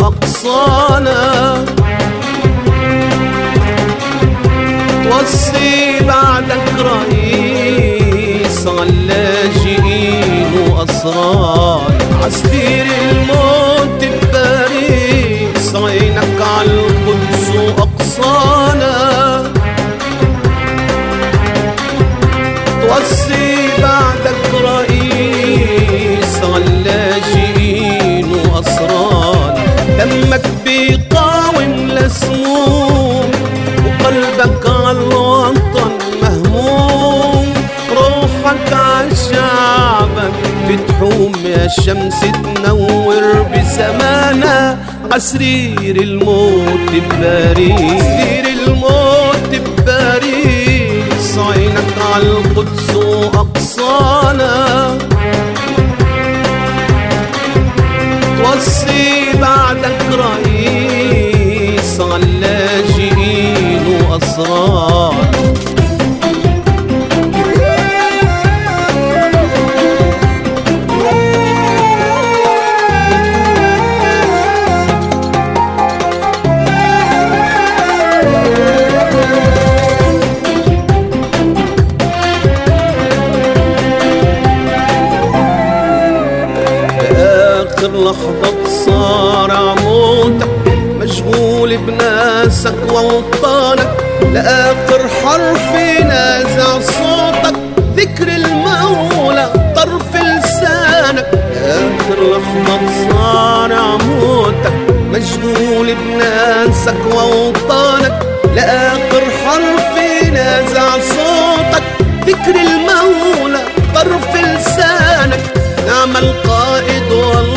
أقصانا توصي بعدك رئيس على اللاجئين وأسرار عشعبك بتحوم يا شمس تنور بزمانها عسرير الموت بباريس. عسرير الموت بباريس. عينك عالقدس وأقصانا. توصي لحظة تصارع موتك مشغول بناسك ووطانك لآخر حرف نازع صوتك. ذكر المولى طرف لسانك. آخر لحظة تصارع موتك مشغول بناسك ووطانك. لآخر حرف نازع صوتك. ذكر المولى طرف لسانك. نعم القائد والله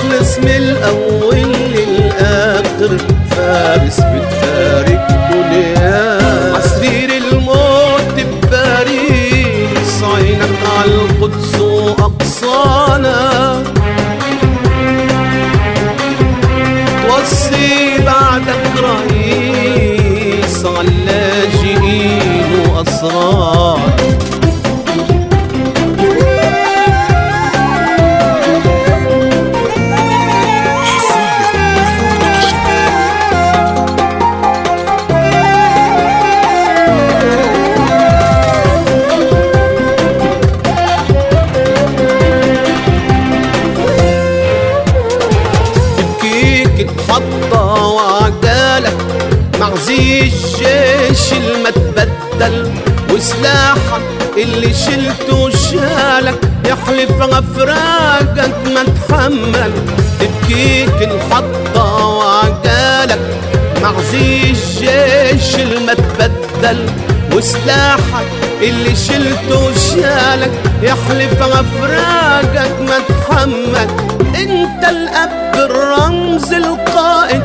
مخلص من الأول للآخر فارس بتفارق دنيا عسرير الموت بباريس عينك عالقدس وأقصانا. توصي بعدك رئيس عاللاجئين وأسرار. تبكيك تحطى وعقالك مع زي الجيش الما تبدل وسلاحك اللي شلته شالك. يحلف غفراقك ما تحمل. تبكيك الحطة وعقالك مع زي الجيش الما تبدل وسلاحك اللي شلته شالك يحلف غفراقك ما تحمل أنت الأب الرمز القائد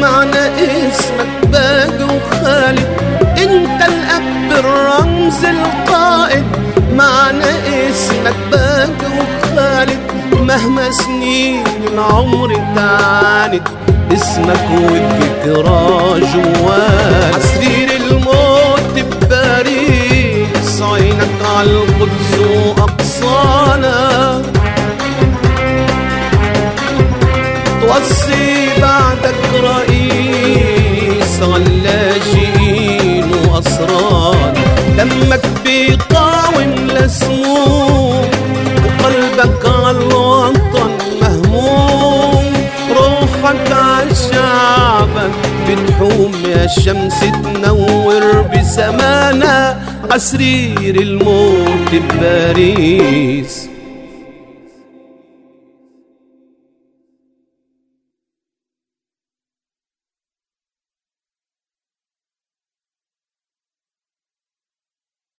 معنى اسمك باقي وخالد. أنت الأب الرمز القائد معنى اسمك باقي وخالد. مهما سنين العمر تعاند اسمك والذكرى جوال توصي بعدك رئيس عاللاجئين وأسرار. دمك بيقاوم لسموم وقلبك عالوطن مهموم. روحك عالشعبك بتحوم يا شمس تنور بزمانها عسرير الموت بباريس.